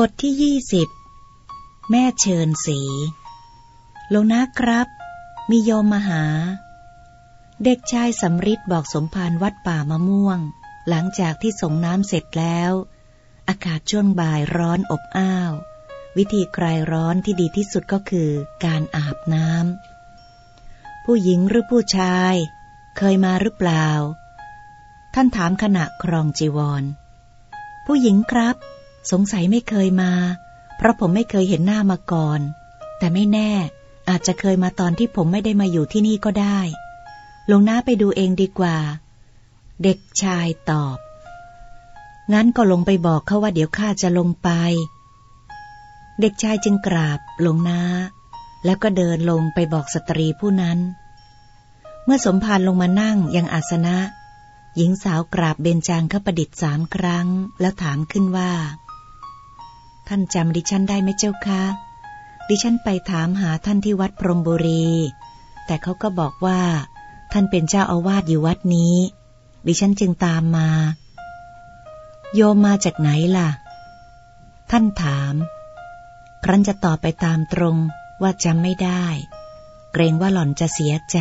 บทที่ยี่สิบแม่เชิญสีลงนะครับ มีโยมมาหา เด็กชายสำริดบอกสมภารวัดป่ามะม่วง หลังจากที่ส่งน้ำเสร็จแล้ว อากาศช่วงบ่ายร้อนอบอ้าว วิธีคลายร้อนที่ดีที่สุดก็คือการอาบน้ำผู้หญิงหรือผู้ชาย เคยมาหรือเปล่า ท่านถามขณะครองจีวร ผู้หญิงครับ สงสัยไม่เคยมา เพราะผมไม่เคยเห็นหน้ามาก่อน แต่ไม่แน่ อาจจะเคยมาตอนที่ผมไม่ได้มาอยู่ที่นี่ก็ได้ลงหน้าไปดูเองดีกว่า เด็กชายตอบ งั้นก็ลงไปบอกเขาว่าเดี๋ยวข้าจะลงไป เด็กชายจึงกราบลงหน้า แล้วก็เดินลงไปบอกสตรีผู้นั้น เมื่อสมภารลงมานั่งยังอาสนะ หญิงสาวกราบเบญจางคประดิษฐ์สามครั้ง แล้วถามขึ้นว่า ท่านจำดิฉันได้ไหมเจ้าคะ ดิฉันไปถามหาท่านที่วัดพรมบุรี แต่เขาก็บอกว่า ท่านเป็นเจ้าอาวาสอยู่วัดนี้ ดิฉันจึงตามมา โยมมาจากไหนล่ะ ท่านถาม ครั้นจะตอบไปตามตรงว่าจำไม่ได้ เกรงว่าหล่อนจะเสียใจ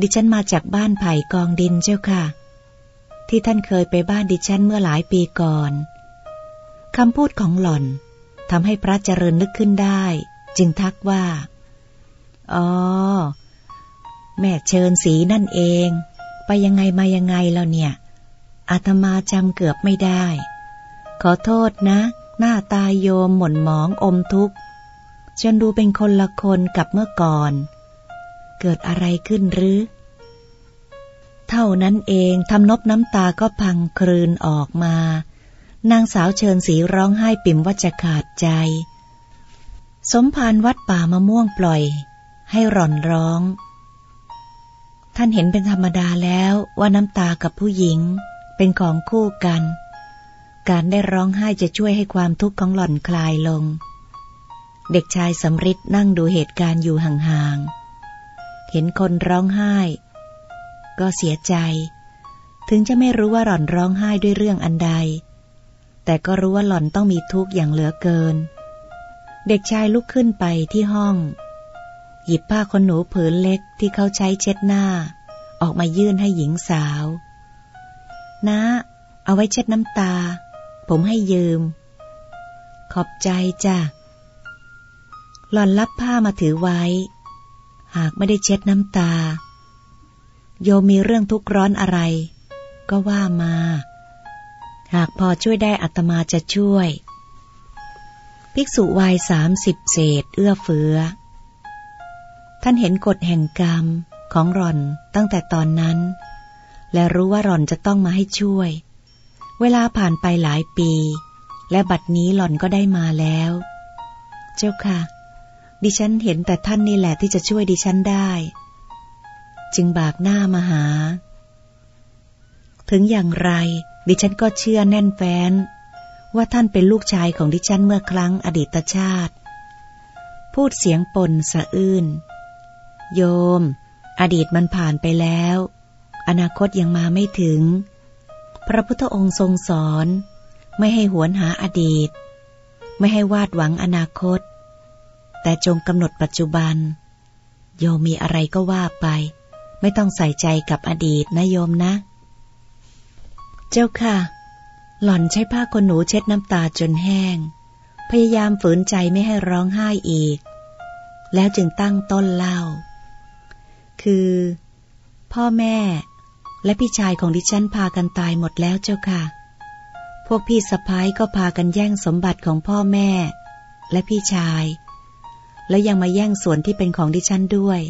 ดิฉันมาจากบ้านไผ่กองดินเจ้าค่ะ ที่ท่านเคยไปบ้านดิฉันเมื่อหลายปีก่อน คำพูดของหล่อนทำให้พระเจริญนึกขึ้นได้ จึงทักว่า อ๋อ แม่เชิญสีนั่นเอง ไปยังไงมายังไงแล้วเนี่ย อาตมาจำเกือบไม่ได้ ขอโทษนะ หน้าตาโยมหม่นหมองอมทุกข์จนดูเป็นคนละคนกับเมื่อก่อน เกิดอะไรขึ้นหรือ เท่านั้นเองทำนบน้ำตาก็พังคลืนออกมา นางสาวเชิญสีร้องไห้ปิ่มว่าจะขาดใจ สมภารวัดป่ามะม่วงปล่อย ให้ร่อนร้อง ท่านเห็นเป็นธรรมดาแล้วว่าน้ำตากับผู้หญิงเป็นของคู่กัน การได้ร้องไห้จะช่วยให้ความทุกข์ของหล่อนคลายลง เด็กชายสำริดนั่งดูเหตุการณ์อยู่ห่างๆ เห็นคนร้องไห้ ก็เสียใจ ถึงจะไม่รู้ว่าหล่อนร้องไห้ด้วยเรื่องอันใด แต่ก็รู้ว่าหล่อนต้องมีทุกข์อย่างเหลือเกิน เด็กชายลุกขึ้นไปที่ห้อง หยิบผ้าขนหนูผืนเล็กที่เขาใช้เช็ดหน้า ออกมายื่นให้หญิงสาวนะเอาไว้เช็ดน้ำตา ผมให้ยืม ขอบใจจ้ะ หล่อนรับผ้ามาถือไว้ หากไม่ได้เช็ดน้ำตา โยมีเรื่องทุกข์ร้อนอะไร ก็ว่ามา หากพอช่วยได้อัตมาจะช่วย ภิกษุวัยสามสิบเศษเอื้อเฟื้อ ท่านเห็นกฎแห่งกรรมของร่อนตั้งแต่ตอนนั้น และรู้ว่าร่อนจะต้องมาให้ช่วย เวลาผ่านไปหลายปี และบัดนี้หล่อนก็ได้มาแล้ว เจ้าค่ะ ดิฉันเห็นแต่ท่านนี่แหละที่จะช่วยดิฉันได้ จึงบากหน้ามาหา ถึงอย่างไร ดิฉันก็เชื่อแน่นแฟ้น ว่าท่านเป็นลูกชายของดิฉันเมื่อครั้งอดีตชาติ พูดเสียงปนสะอื้น โยม อดีตมันผ่านไปแล้ว อนาคตยังมาไม่ถึง พระพุทธองค์ทรงสอน ไม่ให้หวนหาอดีต ไม่ให้วาดหวังอนาคต แต่จงกำหนดปัจจุบัน โยมมีอะไรก็ว่าไป ไม่ต้องใส่ใจกับอดีตนะโยมนะ เจ้าค่ะ หล่อนใช้ผ้าขนหนูเช็ดน้ำตาจนแห้ง พยายามฝืนใจไม่ให้ร้องไห้อีก แล้วจึงตั้งต้นเล่า คือ พ่อแม่ และพี่ชายของดิฉันพากันตายหมดแล้วเจ้าค่ะ พวกพี่สะพ้ายก็พากันแย่งสมบัติของพ่อแม่ และพี่ชาย แล้วยังมาแย่งส่วนที่เป็นของดิฉันด้วย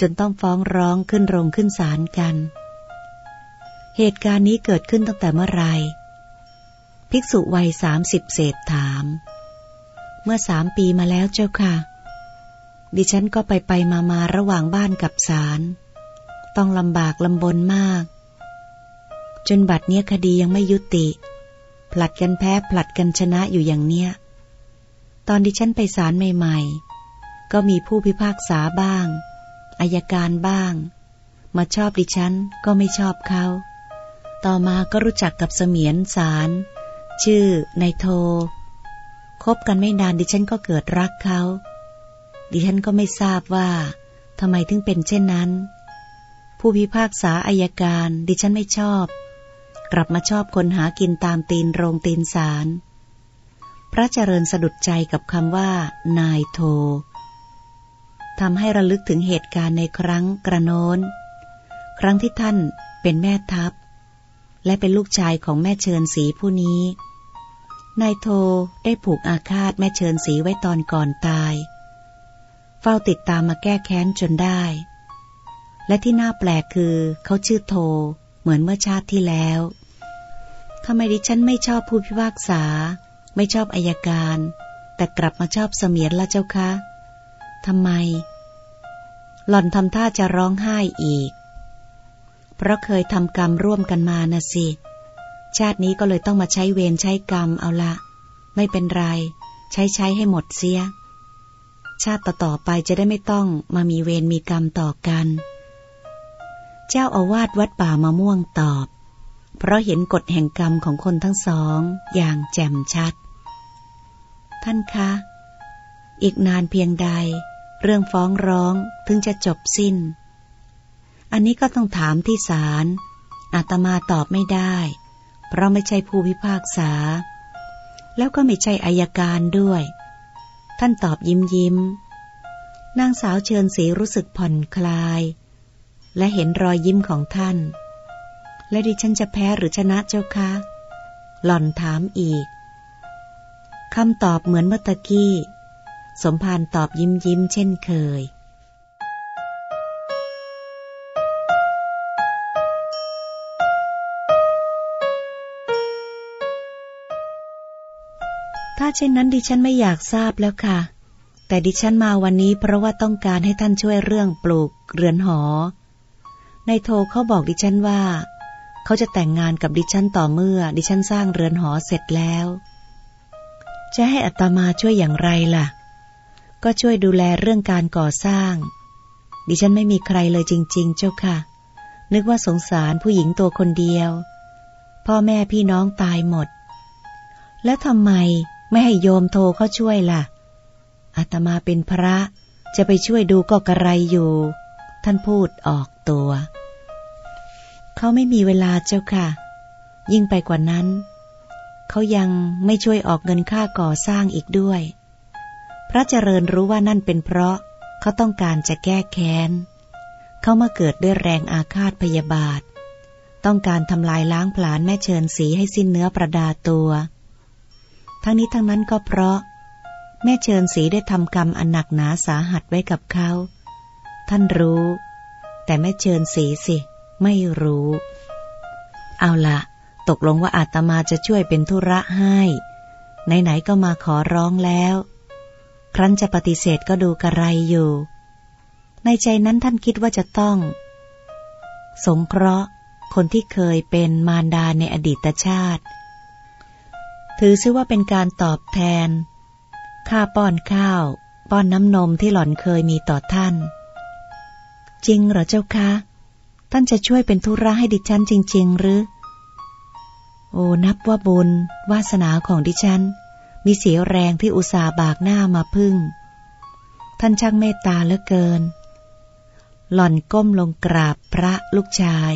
จนต้องฟ้องร้องขึ้นโรงขึ้นศาลกันเเหตุการณ์นี้เกิดขึ้นตั้งแต่เมื่อไร ภิกษุวัยสามสิบเศษถาม เมื่อสามปีมาแล้วเจ้าค่ะ ดิฉันก็ไปไปมามาระหว่างบ้านกับศาล ต้องลำบากลำบนมาก จนบัดเนี้ยคดียังไม่ยุติ ผลัดกันแพ้ผลัดกันชนะอยู่อย่างเนี้ย ตอนดิฉันไปศาลใหม่ ๆ ก็มีผู้พิพากษาบ้างอายการบ้าง มาชอบดิฉันก็ไม่ชอบเขา ต่อมาก็รู้จักกับเสมียนสาร ชื่อนายโท คบกันไม่นานดิฉันก็เกิดรักเขา ดิฉันก็ไม่ทราบว่าทำไมถึงเป็นเช่นนั้น ผู้พิพากษาอายการ ดิฉันไม่ชอบ กลับมาชอบคนหากินตามตีนโรงตีนศาลพระเจริญสะดุดใจกับคำว่า นายโททำให้ระลึกถึงเหตุการณ์ในครั้งกระโน้น ครั้งที่ท่านเป็นแม่ทัพ และเป็นลูกชายของแม่เชิญสีผู้นี้ นายโทได้ผูกอาฆาตแม่เชิญสีไว้ตอนก่อนตาย เฝ้าติดตามมาแก้แค้นจนได้ และที่น่าแปลกคือเขาชื่อโท เหมือนเมื่อชาติที่แล้วทำไมดิฉันไม่ชอบผู้พิพากษา ไม่ชอบอายการ แต่กลับมาชอบเสมียนละเจ้าคะทำไม หล่อนทำท่าจะร้องไห้อีก เพราะเคยทำกรรมร่วมกันมานะสิ ชาตินี้ก็เลยต้องมาใช้เวรใช้กรรมเอาละ ไม่เป็นไร ใช้ใช้ให้หมดเสีย ชาติต่อๆไปจะได้ไม่ต้องมามีเวรมีกรรมต่อกัน เจ้าอาวาสวัดป่ามะม่วงตอบ เพราะเห็นกฎแห่งกรรมของคนทั้งสองอย่างแจ่มชัด ท่านคะ อีกนานเพียงใด เรื่องฟ้องร้องถึงจะจบสิ้น อันนี้ก็ต้องถามที่ศาลอาตมาตอบไม่ได้ เพราะไม่ใช่ผู้พิพากษา แล้วก็ไม่ใช่อายการด้วย ท่านตอบยิ้มยิ้ม นางสาวเชิญสีรู้สึกผ่อนคลาย และเห็นรอยยิ้มของท่าน และดิฉันจะแพ้หรือชนะเจ้าคะ หล่อนถามอีกคำตอบเหมือนเมื่อตะกี้ สมภารตอบยิ้มยิ้มเช่นเคยาเช่นนั้นดิฉันไม่อยากทราบแล้วค่ะ แต่ดิฉันมาวันนี้เพราะว่าต้องการให้ท่านช่วยเรื่องปลูกเรือนหอ ในโทรเขาบอกดิฉันว่า เขาจะแต่งงานกับดิฉันต่อเมื่อ ดิฉันสร้างเรือนหอเสร็จแล้ว จะให้อัตมาช่วยอย่างไรล่ะ ก็ช่วยดูแลเรื่องการก่อสร้าง ดิฉันไม่มีใครเลยจริง ๆ เจ้าค่ะ นึกว่าสงสารผู้หญิงตัวคนเดียว พ่อแม่พี่น้องตายหมดแล้วทำไม ไม่ให้โยมโทรเขาช่วยล่ะอาตมาเป็นพระจะไปช่วยดูก็กระไรอยู่ ท่านพูดออกตัว เขาไม่มีเวลาเจ้าค่ะ ยิ่งไปกว่านั้น เขายังไม่ช่วยออกเงินค่าก่อสร้างอีกด้วย พระเจริญรู้ว่านั่นเป็นเพราะเขาต้องการจะแก้แค้น เขามาเกิดด้วยแรงอาฆาตพยาบาท ต้องการทำลายล้างผลาญแม่เชิญสีให้สิ้นเนื้อประดาตัว ทั้งนี้ทั้งนั้นก็เพราะ แม่เชิญสีได้ทำกรรมอันหนักหนาสาหัสไว้กับเขา ท่านรู้ แต่แม่เชิญสีสิ ไม่รู้ เอาละตกลงว่าอาตมาจะช่วยเป็นธุระให้ไหนๆก็มาขอร้องแล้ว ครั้นจะปฏิเสธก็ดูกระไรอยู่ ในใจนั้นท่านคิดว่าจะต้อง สงเคราะห์ คนที่เคยเป็นมารดาในอดีตชาติ ถือซือว่าเป็นการตอบแทน ค่าป้อนข้าว ป้อนน้ำนมที่หล่อนเคยมีต่อท่าน จริงเหรอเจ้าคะ ท่านจะช่วยเป็นธุระให้ดิฉันจริง ๆ หรือ โอ้นับว่าบุญ วาสนาของดิฉัน มีเสียแรงที่อุตส่าห์บากหน้ามาพึ่ง ท่านช่างเมตตาเหลือเกิน หล่อนก้มลงกราบพระลูกชาย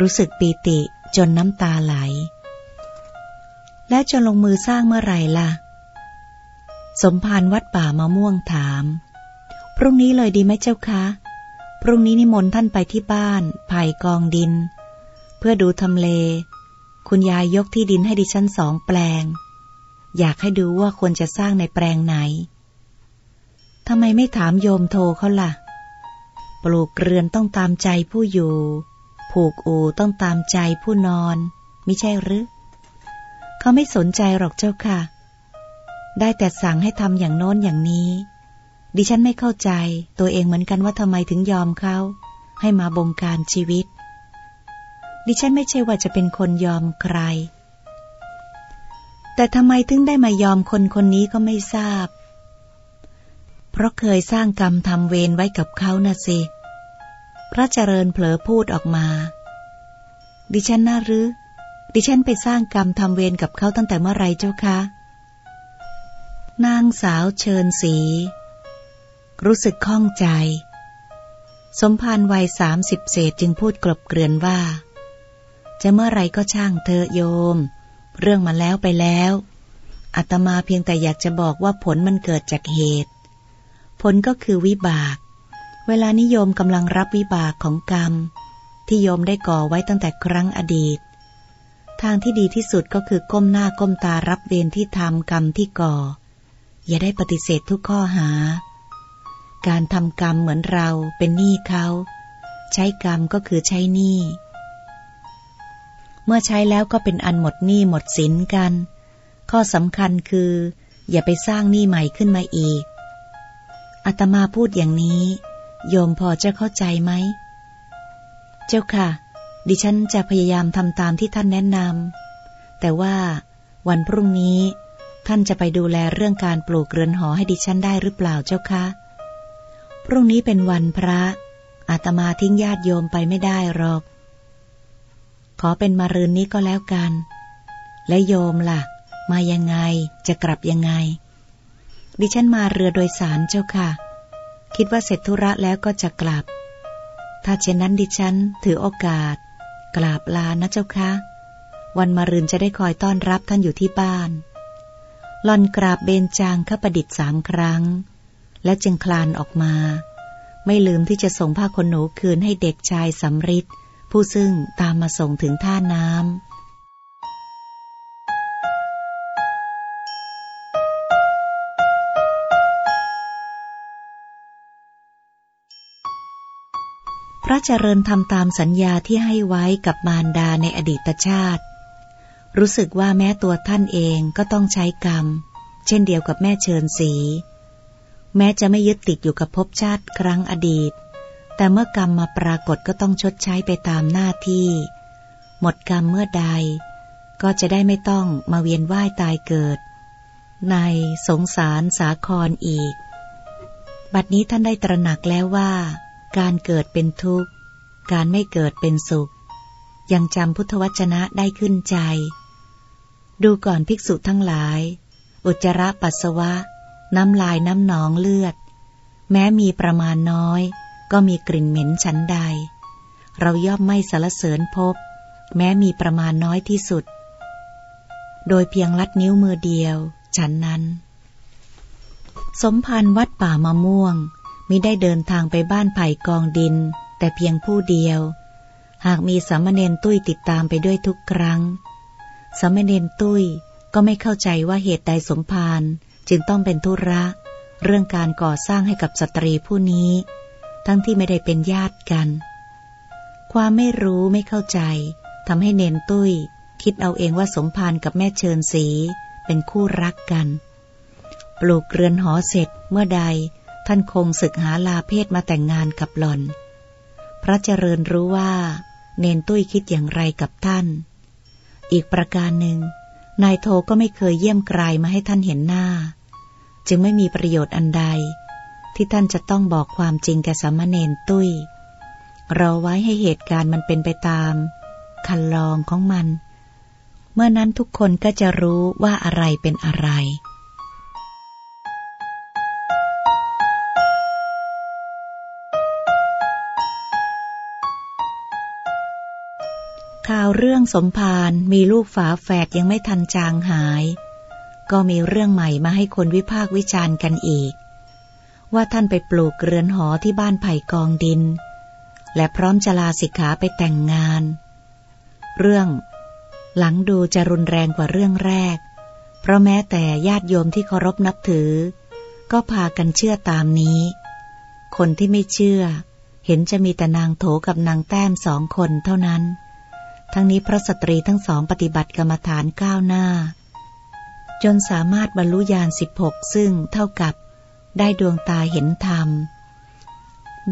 รู้สึกปีติจนน้ำตาไหล และจะลงมือสร้างเมื่อไหร่ล่ะ สมภารวัดป่ามะม่วงถาม พรุ่งนี้เลยดีไหมเจ้าคะ พรุ่งนี้นิมนต์ท่านไปที่บ้านไผ่กองดิน เพื่อดูทำเล คุณยายยกที่ดินให้ดิฉันสองแปลง อยากให้ดูว่าควรจะสร้างในแปลงไหนทำไมไม่ถามโยมโทเขาละ่ะ ปลูกเรือนต้องตามใจผู้อยู่ ผูกอูต้องตามใจผู้นอน ไม่ใช่หรือ เขาไม่สนใจหรอกเจ้าค่ะ ได้แต่สั่งให้ทำอย่างโน้นอย่างนี้ ดิฉันไม่เข้าใจตัวเองเหมือนกันว่าทำไมถึงยอมเขา ให้มาบงการชีวิต ดิฉันไม่ใช่ว่าจะเป็นคนยอมใคร แต่ทำไมถึงได้มายอมคนคนนี้ก็ไม่ทราบ เพราะเคยสร้างกรรมทำเวรไว้กับเขาน่ะสิ พระเจริญเผลอพูดออกมา ดิฉันน่ารื้อ ดิฉันไปสร้างกรรมทำเวรกับเขาตั้งแต่เมื่อไรเจ้าคะ นางสาวเชิญสี รู้สึกข้องใจ สมภารวัยสามสิบเศษจึงพูดกลบเกลื่อนว่า จะเมื่อไรก็ช่างเธอโยม เรื่องมาแล้วไปแล้วอาตมาเพียงแต่อยากจะบอกว่าผลมันเกิดจากเหตุ ผลก็คือวิบาก เวลานิยมกำลังรับวิบากของกรรม ที่โยมได้ก่อไว้ตั้งแต่ครั้งอดีต ทางที่ดีที่สุดก็คือก้มหน้าก้มตารับเวรที่ทำกรรมที่ก่อ อย่าได้ปฏิเสธทุกข้อหา การทำกรรมเหมือนเราเป็นหนี้เขา ใช้กรรมก็คือใช้หนี้เมื่อใช้แล้วก็เป็นอันหมดหนี้หมดสินกัน ข้อสำคัญคือ อย่าไปสร้างหนี้ใหม่ขึ้นมาอีกอาตมาพูดอย่างนี้ โยมพอจะเข้าใจไหม เจ้าค่ะ ดิฉันจะพยายามทำตามที่ท่านแนะนำ แต่ว่าวันพรุ่งนี้ ท่านจะไปดูแลเรื่องการปลูกเรือนหอให้ดิฉันได้หรือเปล่าเจ้าคะ พรุ่งนี้เป็นวันพระ อาตมาทิ้งญาติโยมไปไม่ได้หรอก ขอเป็นมารืนนี้ก็แล้วกัน และโยมละ่ะ มายังไง จะกลับยังไง ดิฉันมาเรือโดยสารเจ้าค่ะ คิดว่าเสร็จธุระแล้วก็จะกลับ ถ้าเช่นนั้นดิฉันถือโอกาส กราบลานะเจ้าคะ วันมารืนจะได้คอยต้อนรับท่านอยู่ที่บ้านหลอนกราบเบญจางข้าประดิษฐ์สามครั้ง และจึงคลานออกมา ไม่ลืมที่จะส่งผ้าขนหนูคืนให้เด็กชายสำริดผู้ซึ่งตามมาส่งถึงท่าน้ำ เจริญทำตามสัญญาที่ให้ไว้กับมารดาในอดีตชาติ รู้สึกว่าแม้ตัวท่านเองก็ต้องใช้กรรม เช่นเดียวกับแม่เชิญสี แม้จะไม่ยึดติดอยู่กับภพชาติครั้งอดีต แต่เมื่อกรรมมาปรากฏก็ต้องชดใช้ไปตามหน้าที่ หมดกรรมเมื่อใด ก็จะได้ไม่ต้องมาเวียนว่ายตายเกิด ในสงสารสาครอีก บัดนี้ท่านได้ตระหนักแล้วว่า การเกิดเป็นทุกข์ การไม่เกิดเป็นสุข ยังจำพุทธวจนะได้ขึ้นใจ ดูก่อนภิกษุทั้งหลาย อุจจาระปัสสาวะ น้ำลายน้ำหนองเลือด แม้มีประมาณน้อย ก็มีกลิ่นเหม็นชั้นใด เราย่อมไม่สารเสริญพบ แม้มีประมาณน้อยที่สุด โดยเพียงลัดนิ้วมือเดียว ฉันนั้น สมพันวัดป่ามะม่วง มิได้เดินทางไปบ้านไผ่กองดิน แต่เพียงผู้เดียว หากมีสามเณรตุ้ยติดตามไปด้วยทุกครั้ง สามเณรตุ้ยก็ไม่เข้าใจว่าเหตุใดสมภารจึงต้องเป็นธุระ เรื่องการก่อสร้างให้กับสตรีผู้นี้ ทั้งที่ไม่ได้เป็นญาติกัน ความไม่รู้ไม่เข้าใจทำให้เนนตุ้ย คิดเอาเองว่าสมภารกับแม่เชิญสีเป็นคู่รักกัน ปลูกเรือนหอเสร็จเมื่อใด ท่านคงศึกหาลาเพศมาแต่งงานกับหล่อน พระเจริญรู้ว่า เนนตุ้ยคิดอย่างไรกับท่าน อีกประการหนึ่ง นายโทก็ไม่เคยเยี่ยมไกลมาให้ท่านเห็นหน้า จึงไม่มีประโยชน์อันใด ที่ท่านจะต้องบอกความจริงแก่สมณเณรตุ้ยรอไว้ให้เหตุการณ์มันเป็นไปตาม คันลองของมัน เมื่อนั้นทุกคนก็จะรู้ว่าอะไรเป็นอะไร ข่าวเรื่องสมภารมีลูกฝาแฝดยังไม่ทันจางหาย ก็มีเรื่องใหม่มาให้คนวิพากษ์วิจารณ์กันอีก ว่าท่านไปปลูกเรือนหอที่บ้านไผ่กองดิน และพร้อมจะลาสิกขาไปแต่งงาน เรื่องหลังดูจะรุนแรงกว่าเรื่องแรก เพราะแม้แต่ญาติโยมที่เคารพนับถือ ก็พากันเชื่อตามนี้ คนที่ไม่เชื่อ เห็นจะมีแต่นางโถกับนางแต้มสองคนเท่านั้น ทั้งนี้พระสตรีทั้งสองปฏิบัติกรรมฐานก้าวหน้า จนสามารถบรรลุญาณสิบหกซึ่งเท่ากับได้ดวงตาเห็นธรรม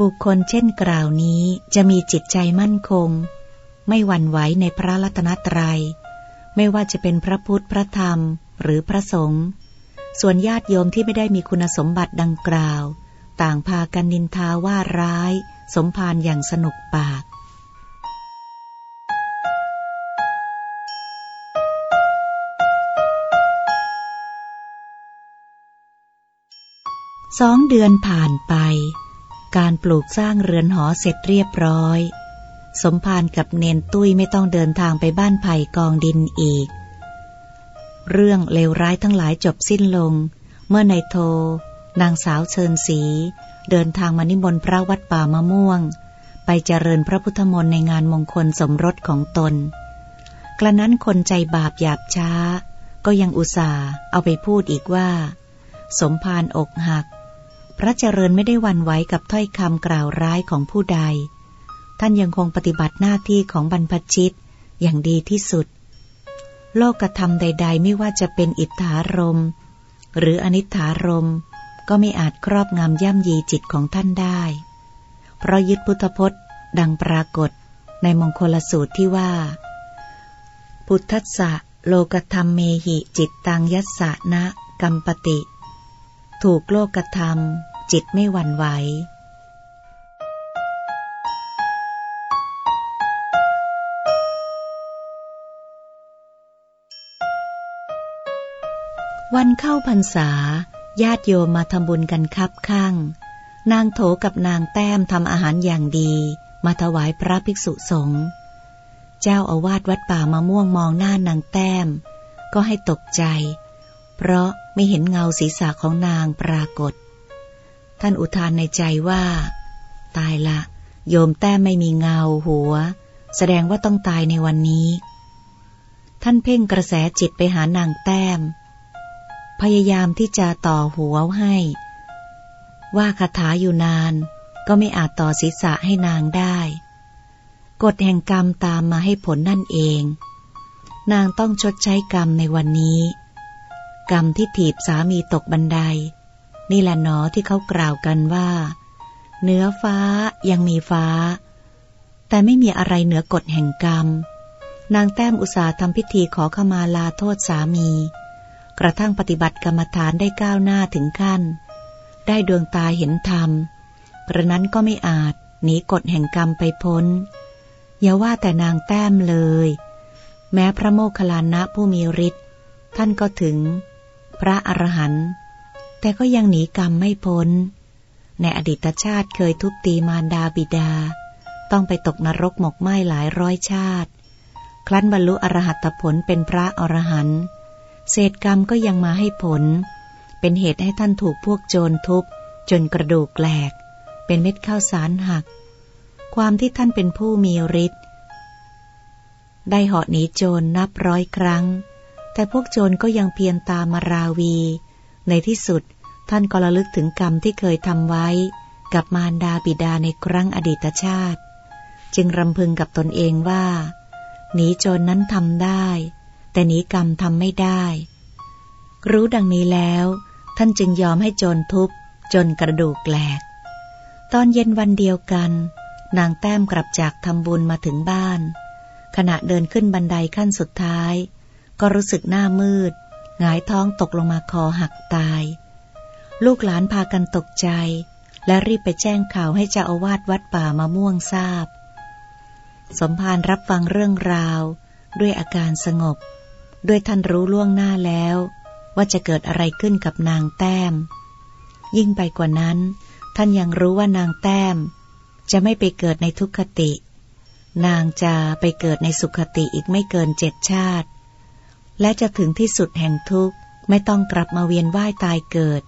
บุคคลเช่นกล่าวนี้จะมีจิตใจมั่นคง ไม่หวั่นไหวในพระรัตนตรยัย ไม่ว่าจะเป็นพระพุทธพระธรรมหรือพระสงฆ์ส่วนญาติโยมที่ไม่ได้มีคุณสมบัติดังกล่าว ต่างพากันนินทาว่าร้าย สมภารอย่างสนุกปาก สองเดือนผ่านไป การปลูกสร้างเรือนหอเสร็จเรียบร้อย สมภารกับเนนตุ้ยไม่ต้องเดินทางไปบ้านไผ่กองดินอีก เรื่องเลวร้ายทั้งหลายจบสิ้นลง เมื่อนายโท นางสาวเชิญสี เดินทางมานิมนต์พระวัดป่ามะม่วง ไปเจริญพระพุทธมนต์ในงานมงคลสมรสของตน กระนั้นคนใจบาปหยาบช้า ก็ยังอุตส่าห์เอาไปพูดอีกว่า สมภารอกหัก พระเจริญไม่ได้วันไหวกับถ้อยคำกล่าวร้ายของผู้ใด ท่านยังคงปฏิบัติหน้าที่ของบรรพชิตอย่างดีที่สุด โลกธรรมใด ๆ ไม่ว่าจะเป็นอิทธารม หรืออนิถารม ก็ไม่อาจครอบงำย่ำยีจิตของท่านได้ เพราะยึดพุทธพจน์ ดังปรากฏในมงคลสูตรที่ว่า พุทธัสสะโลกธรรมเมหิจิตตังยัสสะนะกัมปติ ถูกโลกธรรมจิตไม่หวั่นไหววันเข้าพรรษา ญาติโยมมาทำบุญกันคับข้าง นางโถกับนางแต้มทำอาหารอย่างดี มาถวายพระภิกษุสงฆ์เจ้าอาวาสวัดป่ามะม่วงมองหน้านางแต้ม ก็ให้ตกใจ เพราะ ไม่เห็นเงาศีรษะของนางปรากฏ ท่านอุทานในใจว่า ตายละ โยมแต้มไม่มีเงาหัว แสดงว่าต้องตายในวันนี้ ท่านเพ่งกระแสจิตไปหานางแต้ม พยายามที่จะต่อหัวให้ ว่าคาถาอยู่นาน ก็ไม่อาจต่อศีรษะให้นางได้กฎแห่งกรรมตามมาให้ผลนั่นเอง นางต้องชดใช้กรรมในวันนี้ กรรมที่ถีบสามีตกบันได นี่แหละหนอที่เขากล่าวกันว่า เนื้อฟ้ายังมีฟ้า แต่ไม่มีอะไรเหนือกฎแห่งกรรม นางแต้มอุตสาห์ทำพิธีขอขมาลาโทษสามี กระทั่งปฏิบัติกรรมฐานได้ก้าวหน้าถึงขั้น ได้ดวงตาเห็นธรรมกระนั้นก็ไม่อาจหนีกฎแห่งกรรมไปพ้น อย่าว่าแต่นางแต้มเลย แม้พระโมคคัลลานะผู้มีฤทธิ์ท่านก็ถึง พระอรหันต์แต่ก็ยังหนีกรรมไม่พ้น ในอดีตชาติเคยทุบตีมารดาบิดา ต้องไปตกนรกหมกไหม้หลายร้อยชาติ ครั้นบรรลุอรหัตผลเป็นพระอรหันต์เศษกรรมก็ยังมาให้ผล เป็นเหตุให้ท่านถูกพวกโจรทุบ จนกระดูกแหลก เป็นเม็ดข้าวสารหัก ความที่ท่านเป็นผู้มีฤทธิ์ได้เหาะหนีโจรนับร้อยครั้ง แต่พวกโจรก็ยังเพียรตามมาราวี ในที่สุดท่านก็ระลึกถึงกรรมที่เคยทำไว้ กับมารดาบิดาในครั้งอดีตชาติ จึงรำพึงกับตนเองว่า หนีโจรนนั้นทำได้ แต่หนีกรรมทำไม่ได้ รู้ดังนี้แล้ว ท่านจึงยอมให้โจรทุบจนกระดูกแหลก ตอนเย็นวันเดียวกัน นางแต้มกลับจากทำบุญมาถึงบ้าน ขณะเดินขึ้นบันไดขั้นสุดท้าย ก็รู้สึกหน้ามืด หงายท้องตกลงมาคอหักตาย ลูกหลานพากันตกใจ และรีบไปแจ้งข่าวให้เจ้าอาวาสวัดป่ามะม่วงทราบ สมภารรับฟังเรื่องราว ด้วยอาการสงบ ด้วยท่านรู้ล่วงหน้าแล้ว ว่าจะเกิดอะไรขึ้นกับนางแต้ม ยิ่งไปกว่านั้น ท่านยังรู้ว่านางแต้ม จะไม่ไปเกิดในทุกขติ นางจะไปเกิดในสุขติอีกไม่เกินเจ็ดชาติ และจะถึงที่สุดแห่งทุกข์ไม่ต้องกลับมาเวียนว่ายตายเกิด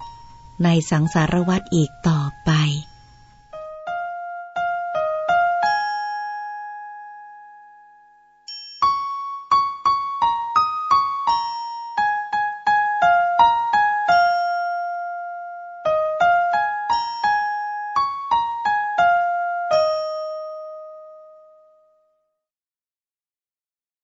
ในสังสารวัฏอีกต่อไป